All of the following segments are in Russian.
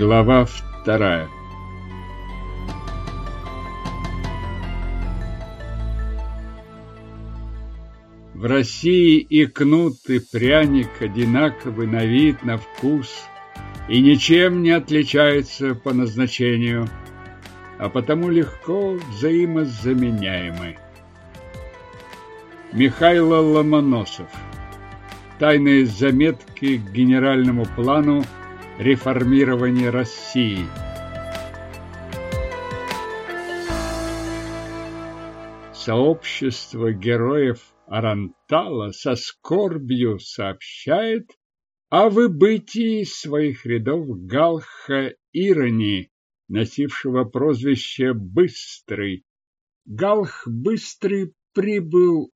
Глава вторая В России и кнут, и пряник одинаковы на вид, на вкус и ничем не отличаются по назначению, а потому легко взаимозаменяемы. Михайло Ломоносов Тайные заметки к генеральному плану реформирования России. Сообщество героев Арантала со скорбью сообщает о выбытии из своих рядов Галха Ирони, носившего прозвище Быстрый. Галх Быстрый прибыл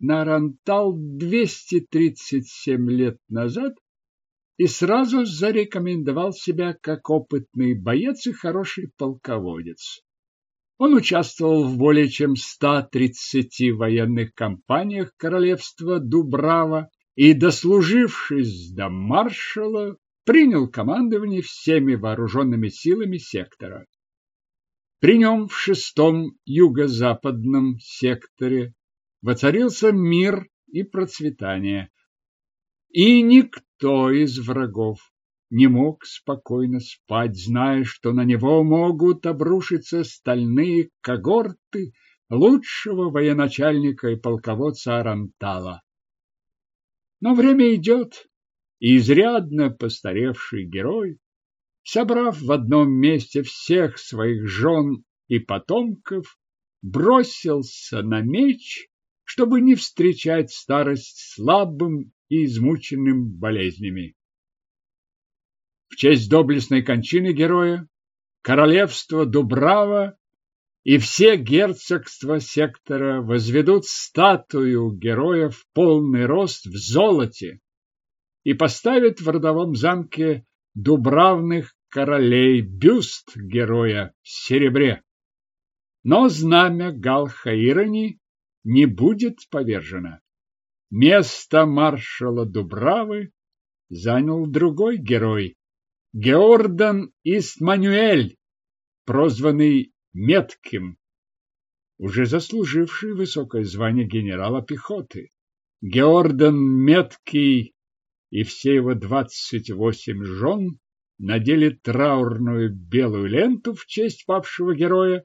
на Рантал 237 лет назад и сразу зарекомендовал себя как опытный боец и хороший полководец. Он участвовал в более чем 130 военных кампаниях королевства Дубрава и, дослужившись до маршала, принял командование всеми вооруженными силами сектора. При нем в шестом юго-западном секторе воцарился мир и процветание. И никто из врагов не мог спокойно спать, зная, что на него могут обрушиться стальные когорты лучшего военачальника и полководца Арантала. Но время идет, и изрядно постаревший герой, собрав в одном месте всех своих жен и потомков, бросился на меч чтобы не встречать старость слабым и измученным болезнями. В честь доблестной кончины героя королевство Дубрава и все герцогства сектора возведут статую героя в полный рост в золоте и поставят в родовом замке Дубравных королей бюст героя в серебре. Но знамя Галхаирони не будет повержена. Место маршала Дубравы занял другой герой – Геордан Истмануэль, прозванный Метким, уже заслуживший высокое звание генерала пехоты. Геордан Меткий и все его двадцать восемь жен надели траурную белую ленту в честь павшего героя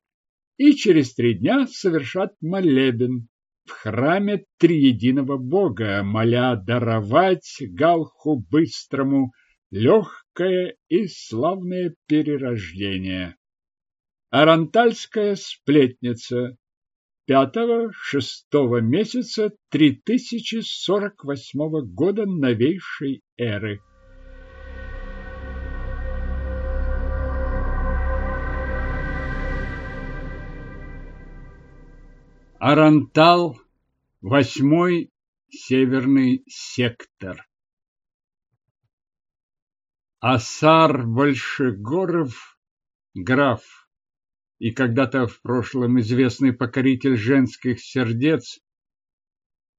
и через три дня совершат молебен в храме триединого Бога, моля даровать Галху Быстрому легкое и славное перерождение. Арантальская сплетница пятого-шестого месяца 3048 года новейшей эры. Арантал, восьмой северный сектор. Асар Большегоров, граф и когда-то в прошлом известный покоритель женских сердец,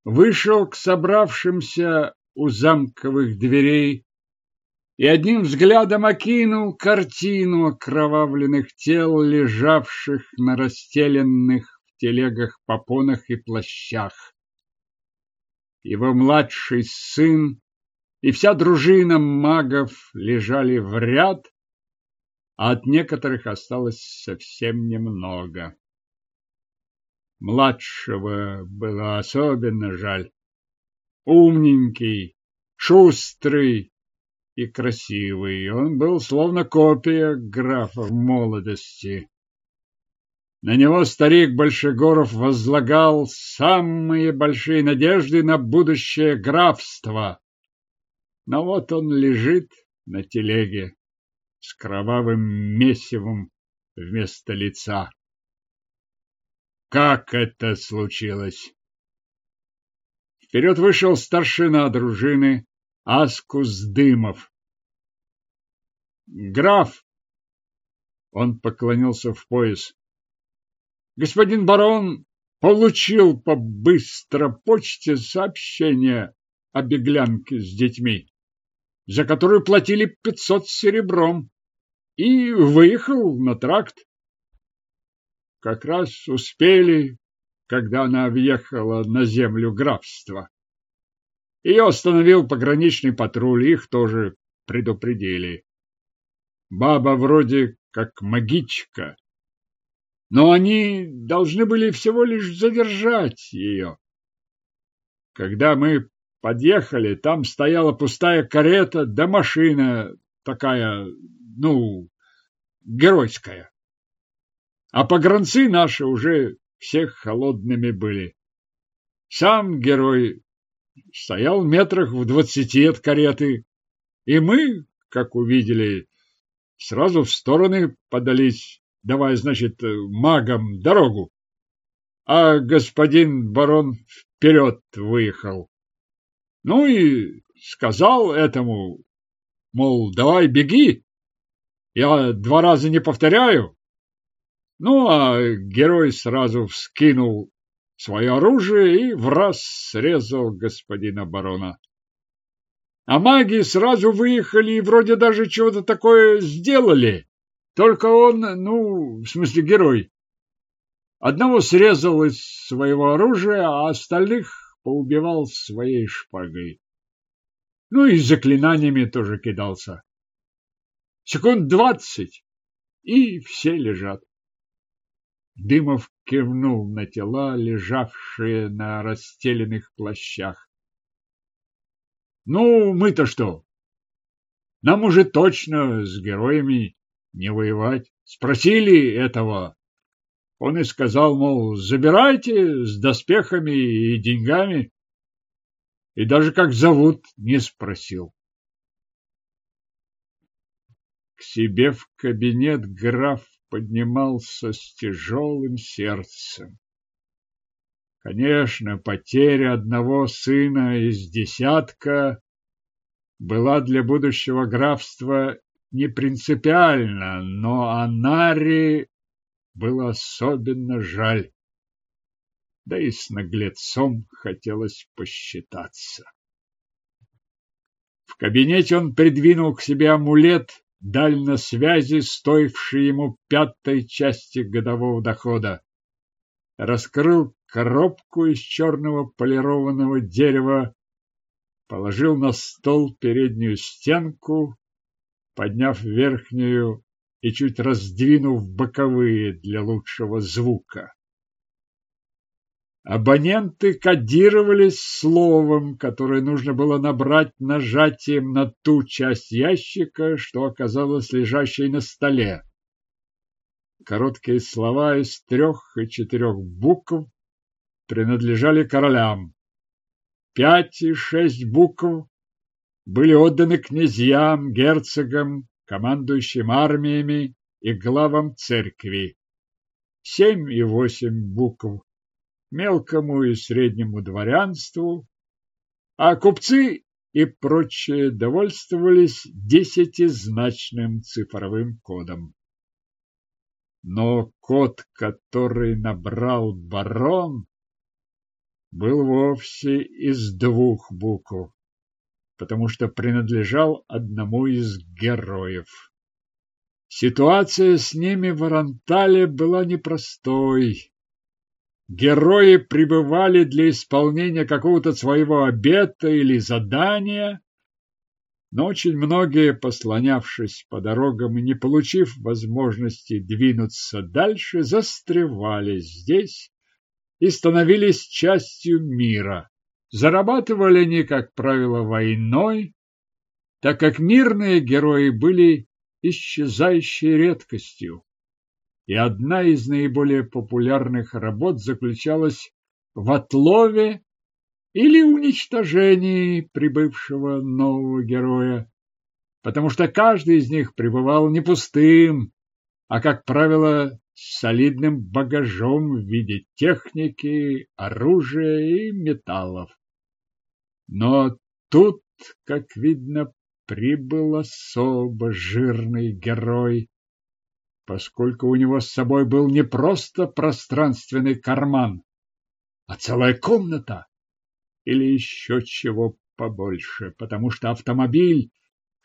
вышел к собравшимся у замковых дверей и одним взглядом окинул картину окровавленных тел, лежавших на расстеленных телегах, попонах и плащах. Его младший сын и вся дружина магов лежали в ряд, а от некоторых осталось совсем немного. Младшего было особенно жаль. Умненький, шустрый и красивый, он был словно копия графа в молодости. На него старик Большегоров возлагал самые большие надежды на будущее графство. Но вот он лежит на телеге с кровавым месивом вместо лица. Как это случилось? Вперед вышел старшина дружины Аскус Дымов. Граф! Он поклонился в пояс. Господин барон получил по быстро почте сообщение о беглянке с детьми, за которую платили пятьсот серебром. и выехал на тракт. Как раз успели, когда она въехала на землю графства. Ее остановил пограничный патруль, их тоже предупредили. Баба вроде как магичка, но они должны были всего лишь задержать ее. Когда мы подъехали, там стояла пустая карета да машина такая, ну, геройская. А погранцы наши уже всех холодными были. Сам герой стоял метрах в двадцати от кареты, и мы, как увидели, сразу в стороны подались, давая, значит, магам дорогу. А господин барон вперед выехал. Ну и сказал этому, мол, давай беги, я два раза не повторяю. Ну, а герой сразу вскинул свое оружие и в раз срезал господина барона. А маги сразу выехали и вроде даже чего-то такое сделали. Только он, ну, в смысле герой, одного срезал из своего оружия, а остальных поубивал своей шпагой. Ну и заклинаниями тоже кидался. Секунд двадцать, и все лежат. Дымов кивнул на тела, лежавшие на расстеленных плащах. Ну, мы-то что? Нам уже точно с героями не воевать. Спросили этого. Он и сказал, мол, забирайте с доспехами и деньгами. И даже как зовут не спросил. К себе в кабинет граф поднимался с тяжелым сердцем. Конечно, потеря одного сына из десятка была для будущего графства не принципиальна, но Анари было особенно жаль. Да и с наглецом хотелось посчитаться. В кабинете он придвинул к себе амулет дальносвязи, стоивший ему пятой части годового дохода. Раскрыл коробку из черного полированного дерева, положил на стол переднюю стенку, подняв верхнюю и чуть раздвинув боковые для лучшего звука. Абоненты кодировались словом, которое нужно было набрать нажатием на ту часть ящика, что оказалось лежащей на столе. Короткие слова из трех и четырех букв принадлежали королям. Пять и шесть букв были отданы князьям, герцогам, командующим армиями и главам церкви. Семь и восемь букв мелкому и среднему дворянству, а купцы и прочие довольствовались десятизначным цифровым кодом. Но код, который набрал барон, был вовсе из двух букв, потому что принадлежал одному из героев. Ситуация с ними в Арантале была непростой. Герои пребывали для исполнения какого-то своего обета или задания, но очень многие, послонявшись по дорогам и не получив возможности двинуться дальше, застревали здесь и становились частью мира. Зарабатывали они, как правило, войной, так как мирные герои были исчезающей редкостью и одна из наиболее популярных работ заключалась в отлове или уничтожении прибывшего нового героя, потому что каждый из них пребывал не пустым, а, как правило, с солидным багажом в виде техники, оружия и металлов. Но тут, как видно, прибыл особо жирный герой, поскольку у него с собой был не просто пространственный карман, а целая комната или еще чего побольше, потому что автомобиль,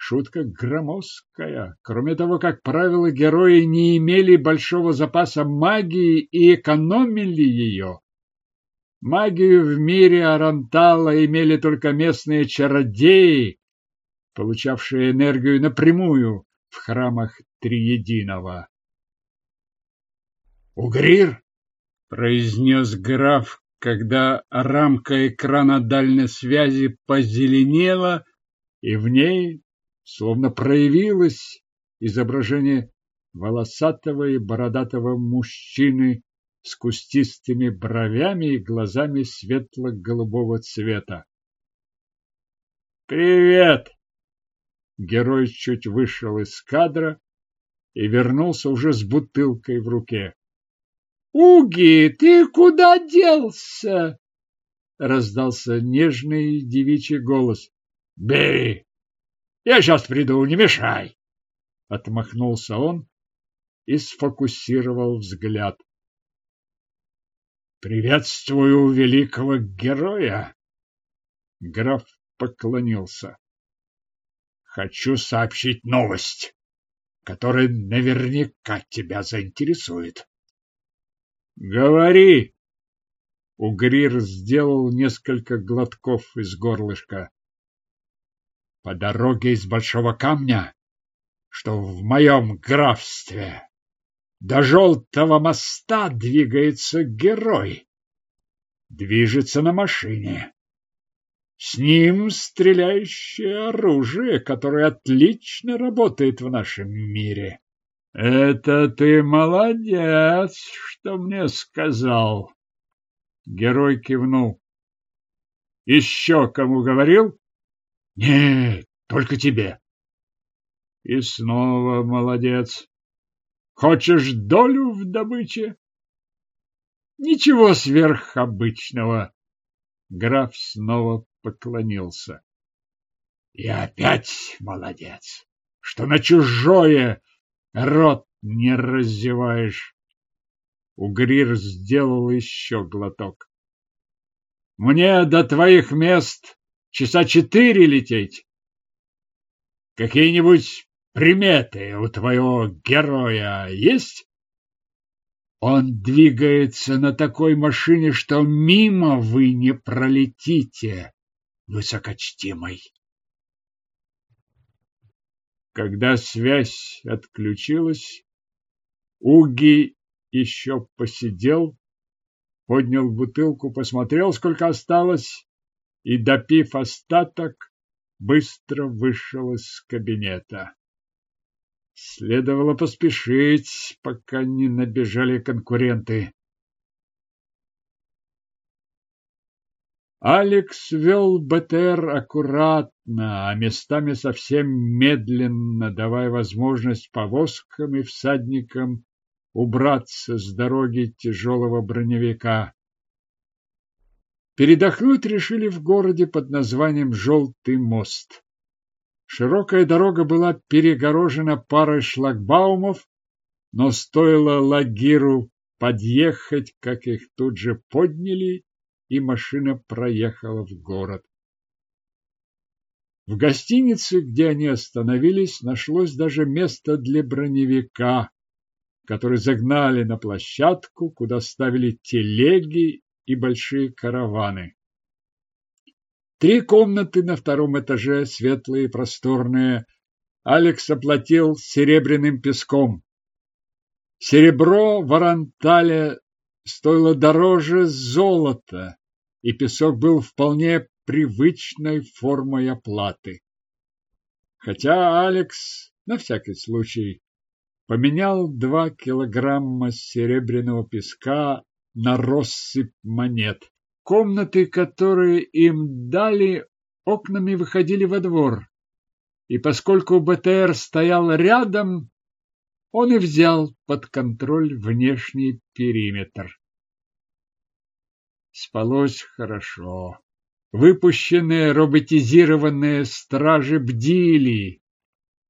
Шутка громоздкая. Кроме того, как правило, герои не имели большого запаса магии и экономили ее. Магию в мире Арантала имели только местные чародеи, получавшие энергию напрямую в храмах Триединого. «Угрир!» — произнес граф, когда рамка экрана дальней связи позеленела, и в ней словно проявилось изображение волосатого и бородатого мужчины с кустистыми бровями и глазами светло-голубого цвета. «Привет!» Герой чуть вышел из кадра и вернулся уже с бутылкой в руке. «Уги, ты куда делся?» Раздался нежный девичий голос. «Бери!» Я сейчас приду, не мешай. Отмахнулся он и сфокусировал взгляд. Приветствую великого героя. Граф поклонился. Хочу сообщить новость, которая наверняка тебя заинтересует. Говори. Угрир сделал несколько глотков из горлышка по дороге из Большого Камня, что в моем графстве до Желтого моста двигается герой. Движется на машине. С ним стреляющее оружие, которое отлично работает в нашем мире. Это ты молодец, что мне сказал. Герой кивнул. Еще кому говорил? Нет, только тебе. И снова молодец. Хочешь долю в добыче? Ничего сверхобычного. Граф снова поклонился. И опять молодец, что на чужое рот не разеваешь. Угрир сделал еще глоток. Мне до твоих мест часа четыре лететь. Какие-нибудь приметы у твоего героя есть? Он двигается на такой машине, что мимо вы не пролетите, высокочтимый. Когда связь отключилась, Уги еще посидел, поднял бутылку, посмотрел, сколько осталось, и, допив остаток, быстро вышел из кабинета. Следовало поспешить, пока не набежали конкуренты. Алекс вел БТР аккуратно, а местами совсем медленно, давая возможность повозкам и всадникам убраться с дороги тяжелого броневика. Передохнуть решили в городе под названием Желтый мост. Широкая дорога была перегорожена парой шлагбаумов, но стоило Лагиру подъехать, как их тут же подняли, и машина проехала в город. В гостинице, где они остановились, нашлось даже место для броневика, который загнали на площадку, куда ставили телеги и большие караваны. Три комнаты на втором этаже, светлые и просторные, Алекс оплатил серебряным песком. Серебро в Арантале стоило дороже золота, и песок был вполне привычной формой оплаты. Хотя Алекс на всякий случай поменял два килограмма серебряного песка на россыпь монет. Комнаты, которые им дали, окнами выходили во двор. И поскольку БТР стоял рядом, он и взял под контроль внешний периметр. Спалось хорошо. Выпущенные роботизированные стражи бдили,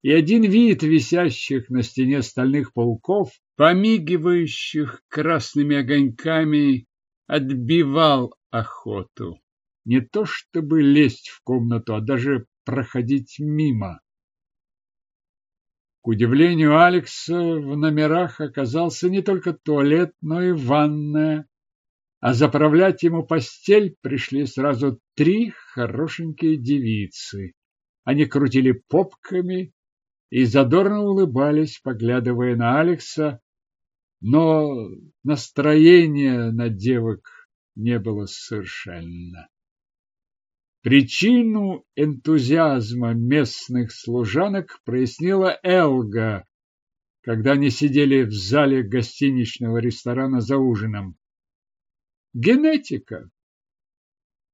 и один вид висящих на стене стальных пауков, помигивающих красными огоньками, отбивал охоту. Не то чтобы лезть в комнату, а даже проходить мимо. удивлению Алекса в номерах оказался не только туалет, но и ванная, а заправлять ему постель пришли сразу три хорошенькие девицы. Они крутили попками и задорно улыбались, поглядывая на Алекса, но настроения на девок не было совершенно. Причину энтузиазма местных служанок прояснила Элга, когда они сидели в зале гостиничного ресторана за ужином. Генетика.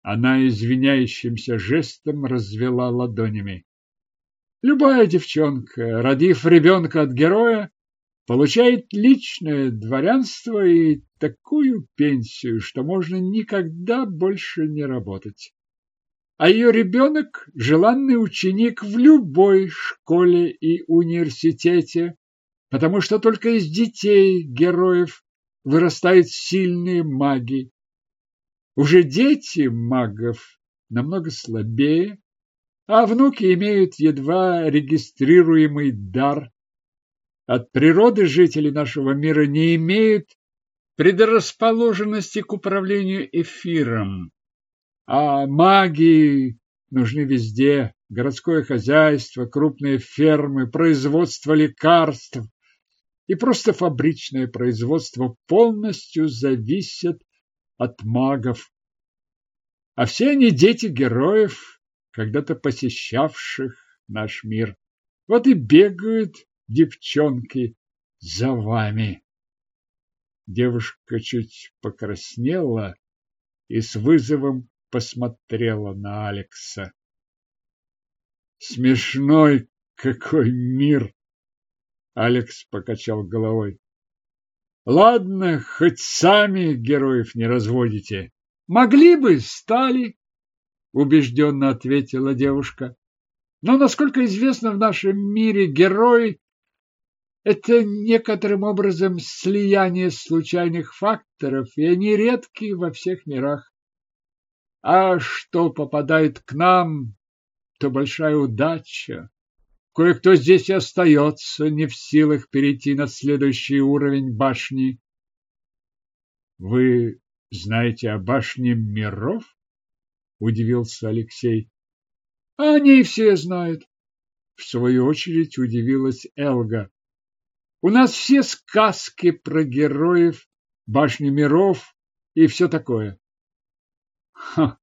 Она извиняющимся жестом развела ладонями. Любая девчонка, родив ребенка от героя, получает личное дворянство и такую пенсию, что можно никогда больше не работать а ее ребенок – желанный ученик в любой школе и университете, потому что только из детей героев вырастают сильные маги. Уже дети магов намного слабее, а внуки имеют едва регистрируемый дар. От природы жители нашего мира не имеют предрасположенности к управлению эфиром. А маги нужны везде. Городское хозяйство, крупные фермы, производство лекарств и просто фабричное производство полностью зависят от магов. А все они дети героев, когда-то посещавших наш мир. Вот и бегают девчонки за вами. Девушка чуть покраснела и с вызовом посмотрела на Алекса. Смешной какой мир! Алекс покачал головой. Ладно, хоть сами героев не разводите. Могли бы, стали, убежденно ответила девушка. Но, насколько известно, в нашем мире герой – это некоторым образом слияние случайных факторов, и они редки во всех мирах. А что попадает к нам, то большая удача. Кое-кто здесь и остается, не в силах перейти на следующий уровень башни. Вы знаете о башне миров? Удивился Алексей. Они все знают. В свою очередь удивилась Элга. У нас все сказки про героев, башни миров и все такое. Ха!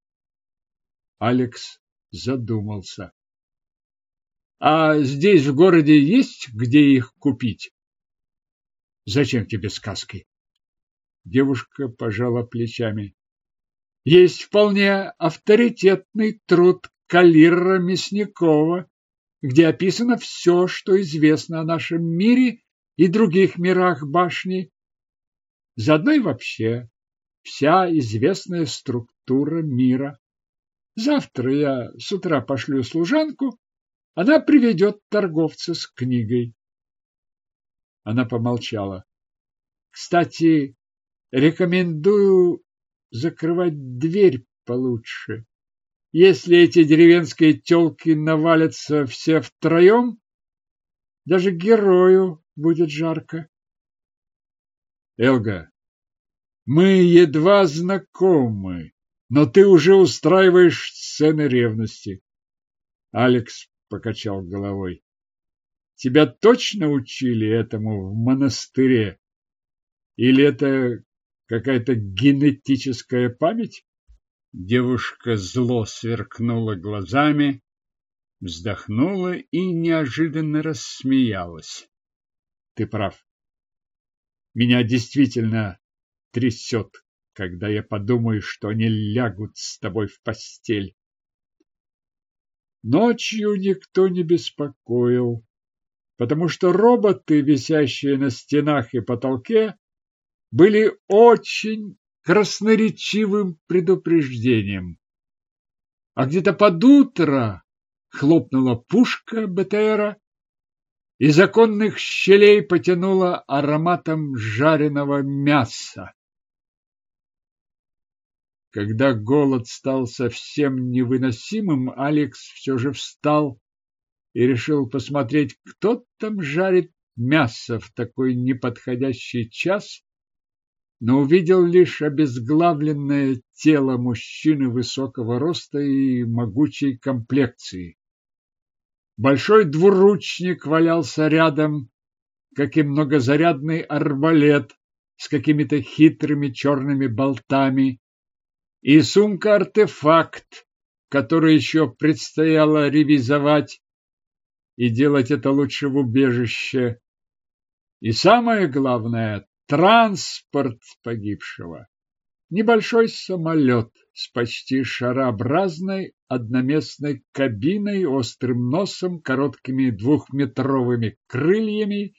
Алекс задумался. А здесь в городе есть где их купить? Зачем тебе сказки? Девушка пожала плечами. Есть вполне авторитетный труд Калира Мясникова, где описано все, что известно о нашем мире и других мирах башни. Заодно и вообще вся известная структура мира. Завтра я с утра пошлю служанку, она приведет торговца с книгой. Она помолчала. Кстати, рекомендую закрывать дверь получше. Если эти деревенские тёлки навалятся все втроем, даже герою будет жарко. Элга, мы едва знакомы, но ты уже устраиваешь сцены ревности. Алекс покачал головой. Тебя точно учили этому в монастыре? Или это какая-то генетическая память? Девушка зло сверкнула глазами, вздохнула и неожиданно рассмеялась. Ты прав. Меня действительно трясет, когда я подумаю, что они лягут с тобой в постель. Ночью никто не беспокоил, потому что роботы, висящие на стенах и потолке, были очень красноречивым предупреждением. А где-то под утро хлопнула пушка БТРа, из оконных щелей потянуло ароматом жареного мяса. Когда голод стал совсем невыносимым, Алекс все же встал, и решил посмотреть, кто там жарит мясо в такой неподходящий час, но увидел лишь обезглавленное тело мужчины высокого роста и могучей комплекции. Большой двуручник валялся рядом, как и многозарядный арбалет с какими-то хитрыми черными болтами, и сумка-артефакт, который еще предстояло ревизовать, и делать это лучше в убежище. И самое главное – транспорт погибшего. Небольшой самолет с почти шарообразной одноместной кабиной, острым носом, короткими двухметровыми крыльями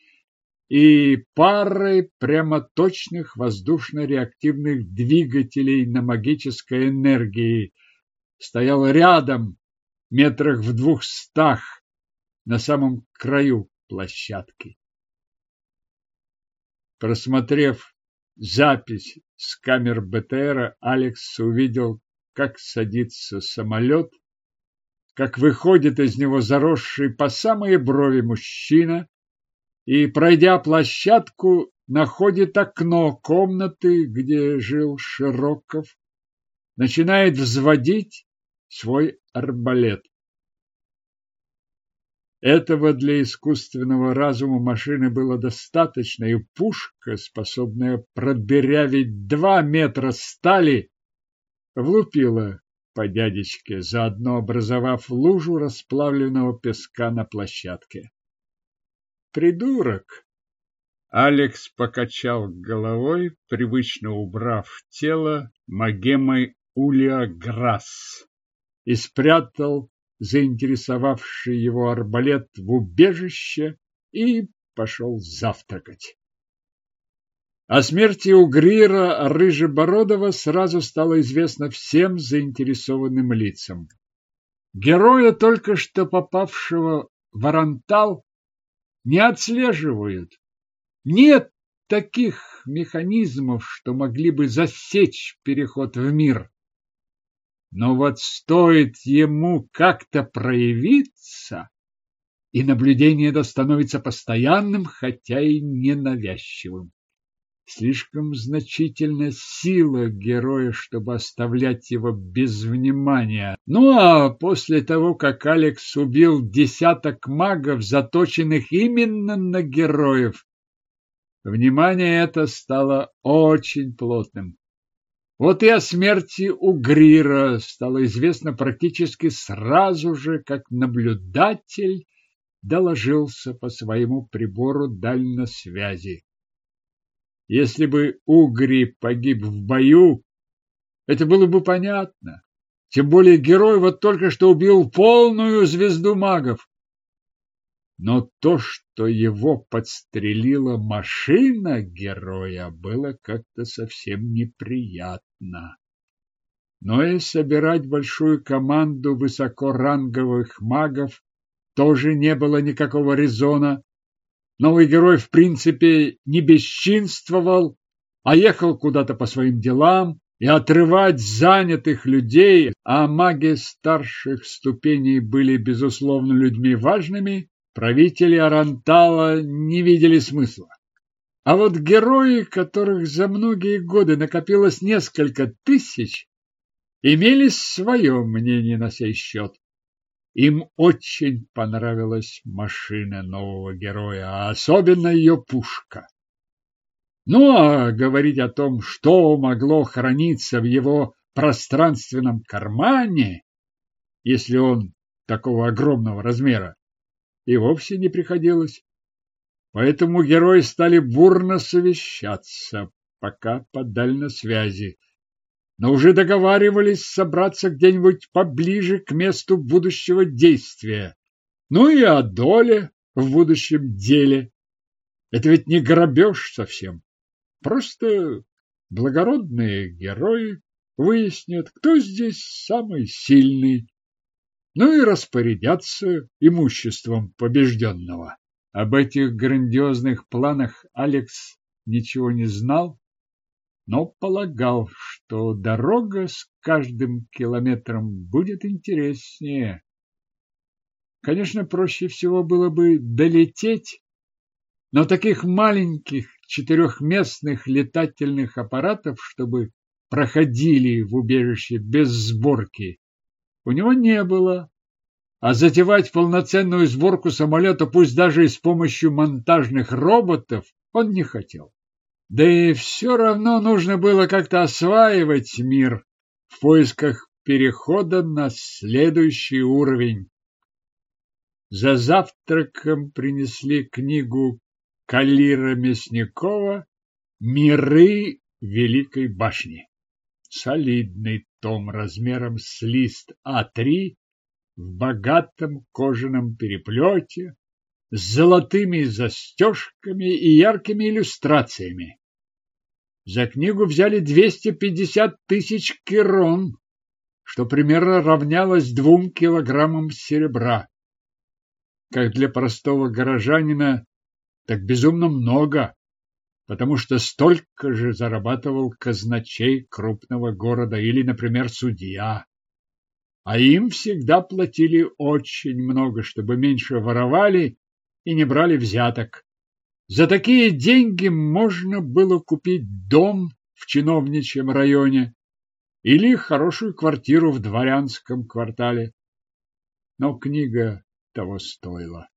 и парой прямоточных воздушно-реактивных двигателей на магической энергии стоял рядом, метрах в двухстах, на самом краю площадки. Просмотрев запись с камер БТРа, Алекс увидел, как садится самолет, как выходит из него заросший по самые брови мужчина и, пройдя площадку, находит окно комнаты, где жил Широков, начинает взводить свой арбалет. Этого для искусственного разума машины было достаточно, и пушка, способная продырявить два метра стали, влупила по дядечке, заодно образовав лужу расплавленного песка на площадке. «Придурок!» Алекс покачал головой, привычно убрав тело магемой Улья Грасс и спрятал заинтересовавший его арбалет в убежище и пошел завтракать. О смерти Угрира Рыжебородова сразу стало известно всем заинтересованным лицам. Героя, только что попавшего в Арантал, не отслеживают. Нет таких механизмов, что могли бы засечь переход в мир. Но вот стоит ему как-то проявиться, и наблюдение это становится постоянным, хотя и ненавязчивым. Слишком значительна сила героя, чтобы оставлять его без внимания. Ну а после того, как Алекс убил десяток магов, заточенных именно на героев, внимание это стало очень плотным. Вот и о смерти Угрира стало известно практически сразу же, как наблюдатель доложился по своему прибору дальносвязи. Если бы Угри погиб в бою, это было бы понятно. Тем более герой вот только что убил полную звезду магов. Но то, что его подстрелила машина героя, было как-то совсем неприятно. Но и собирать большую команду высокоранговых магов тоже не было никакого резона. Новый герой, в принципе, не бесчинствовал, а ехал куда-то по своим делам, и отрывать занятых людей, а маги старших ступеней были, безусловно, людьми важными, правители Арантала не видели смысла. А вот герои, которых за многие годы накопилось несколько тысяч, имели свое мнение на сей счет. Им очень понравилась машина нового героя, а особенно ее пушка. Ну, а говорить о том, что могло храниться в его пространственном кармане, если он такого огромного размера, и вовсе не приходилось. Поэтому герои стали бурно совещаться, пока по дальносвязи, но уже договаривались собраться где-нибудь поближе к месту будущего действия. Ну и о доле в будущем деле. Это ведь не грабеж совсем. Просто благородные герои выяснят, кто здесь самый сильный, ну и распорядятся имуществом побежденного. Об этих грандиозных планах Алекс ничего не знал, но полагал, что дорога с каждым километром будет интереснее. Конечно, проще всего было бы долететь, но таких маленьких четырехместных летательных аппаратов, чтобы проходили в убежище без сборки, у него не было. А затевать полноценную сборку самолета, пусть даже и с помощью монтажных роботов, он не хотел. Да и все равно нужно было как-то осваивать мир в поисках перехода на следующий уровень. За завтраком принесли книгу Калира Мясникова «Миры Великой башни». Солидный том размером с лист А3 в богатом кожаном переплете, с золотыми застежками и яркими иллюстрациями. За книгу взяли 250 тысяч кирон, что примерно равнялось двум килограммам серебра. Как для простого горожанина, так безумно много, потому что столько же зарабатывал казначей крупного города или, например, судья а им всегда платили очень много, чтобы меньше воровали и не брали взяток. За такие деньги можно было купить дом в чиновничьем районе или хорошую квартиру в дворянском квартале. Но книга того стоила.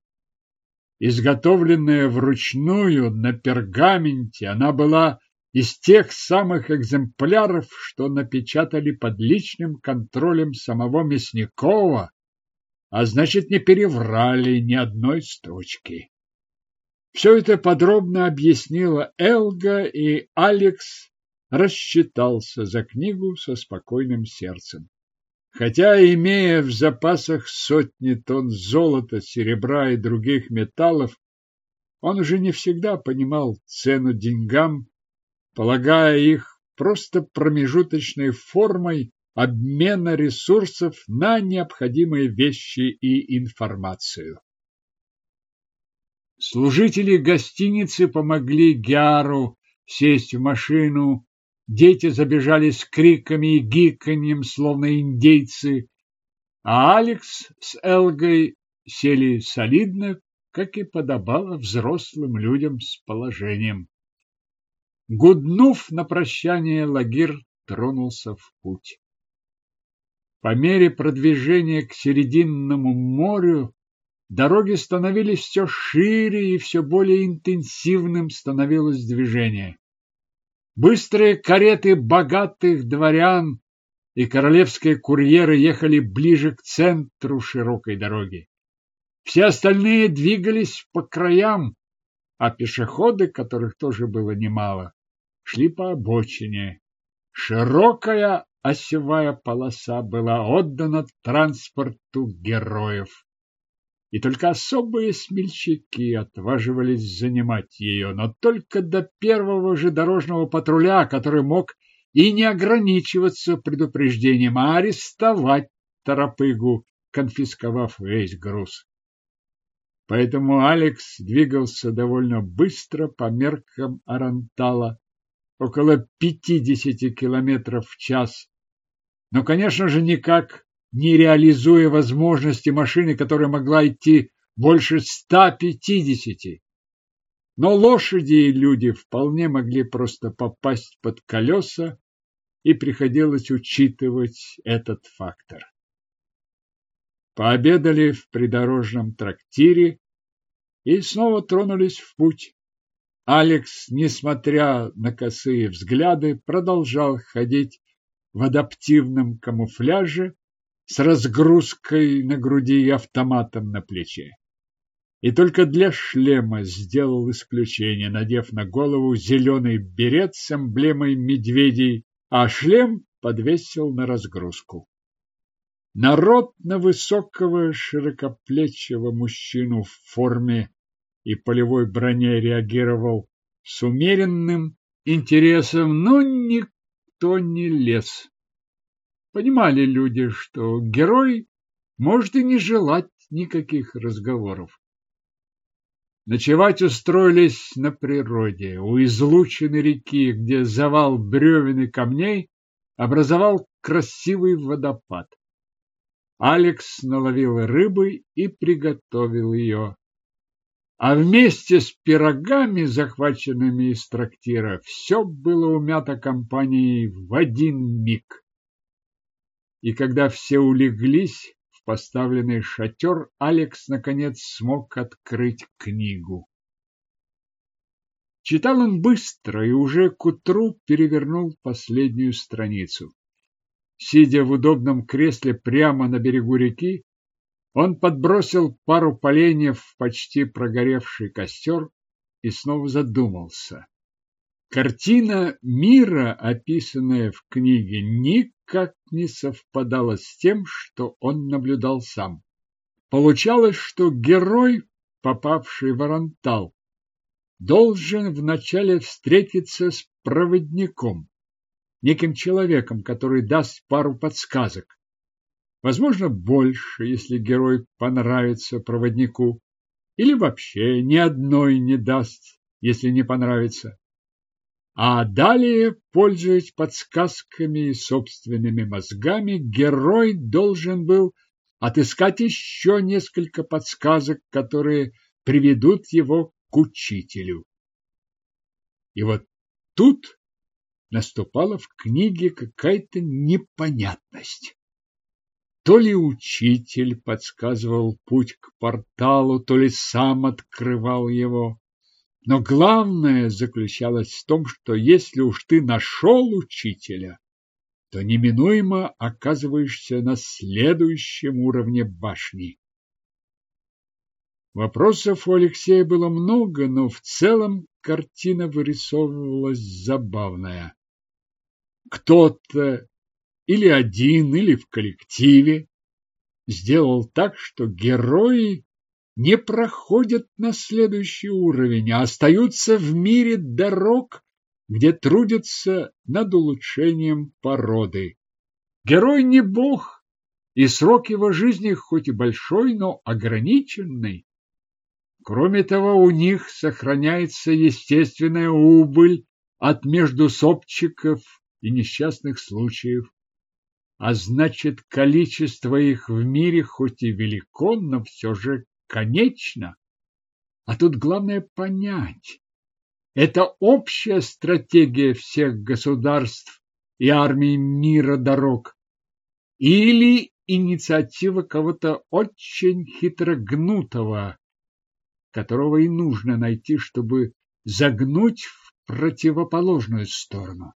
Изготовленная вручную на пергаменте, она была из тех самых экземпляров, что напечатали под личным контролем самого Мясникова, а значит, не переврали ни одной строчки. Все это подробно объяснила Элга, и Алекс рассчитался за книгу со спокойным сердцем. Хотя, имея в запасах сотни тонн золота, серебра и других металлов, он уже не всегда понимал цену деньгам полагая их просто промежуточной формой обмена ресурсов на необходимые вещи и информацию. Служители гостиницы помогли Гяру сесть в машину, дети забежали с криками и гиканьем, словно индейцы, а Алекс с Элгой сели солидно, как и подобало взрослым людям с положением. Гуднув на прощание, Лагир тронулся в путь. По мере продвижения к Серединному морю дороги становились все шире и все более интенсивным становилось движение. Быстрые кареты богатых дворян и королевские курьеры ехали ближе к центру широкой дороги. Все остальные двигались по краям, а пешеходы, которых тоже было немало, шли по обочине. Широкая осевая полоса была отдана транспорту героев. И только особые смельчаки отваживались занимать ее, но только до первого же дорожного патруля, который мог и не ограничиваться предупреждением, а арестовать торопыгу, конфисковав весь груз. Поэтому Алекс двигался довольно быстро по меркам Арантала, около 50 километров в час. Но, конечно же, никак не реализуя возможности машины, которая могла идти больше 150. Но лошади и люди вполне могли просто попасть под колеса, и приходилось учитывать этот фактор. Пообедали в придорожном трактире и снова тронулись в путь. Алекс, несмотря на косые взгляды, продолжал ходить в адаптивном камуфляже с разгрузкой на груди и автоматом на плече. И только для шлема сделал исключение, надев на голову зеленый берет с эмблемой медведей, а шлем подвесил на разгрузку. Народ на высокого широкоплечего мужчину в форме и полевой броне реагировал с умеренным интересом, но никто не лез. Понимали люди, что герой может и не желать никаких разговоров. Ночевать устроились на природе, у излучины реки, где завал бревен и камней образовал красивый водопад. Алекс наловил рыбы и приготовил ее. А вместе с пирогами, захваченными из трактира, все было умято компанией в один миг. И когда все улеглись в поставленный шатер, Алекс наконец смог открыть книгу. Читал он быстро и уже к утру перевернул последнюю страницу. Сидя в удобном кресле прямо на берегу реки, он подбросил пару поленьев в почти прогоревший костер и снова задумался. Картина мира, описанная в книге, никак не совпадала с тем, что он наблюдал сам. Получалось, что герой, попавший в Орантал, должен вначале встретиться с проводником, неким человеком, который даст пару подсказок. Возможно, больше, если герой понравится проводнику, или вообще ни одной не даст, если не понравится. А далее, пользуясь подсказками и собственными мозгами, герой должен был отыскать еще несколько подсказок, которые приведут его к учителю. И вот тут наступала в книге какая-то непонятность. То ли учитель подсказывал путь к порталу, то ли сам открывал его. Но главное заключалось в том, что если уж ты нашел учителя, то неминуемо оказываешься на следующем уровне башни. Вопросов у Алексея было много, но в целом картина вырисовывалась забавная. Кто-то или один, или в коллективе сделал так, что герои не проходят на следующий уровень, а остаются в мире дорог, где трудятся над улучшением породы. Герой не бог, и срок его жизни хоть и большой, но ограниченный. Кроме того, у них сохраняется естественная убыль от междусопчиков и несчастных случаев. А значит, количество их в мире хоть и велико, но все же конечно. А тут главное понять. Это общая стратегия всех государств и армий мира дорог. Или инициатива кого-то очень хитрогнутого, которого и нужно найти, чтобы загнуть в противоположную сторону.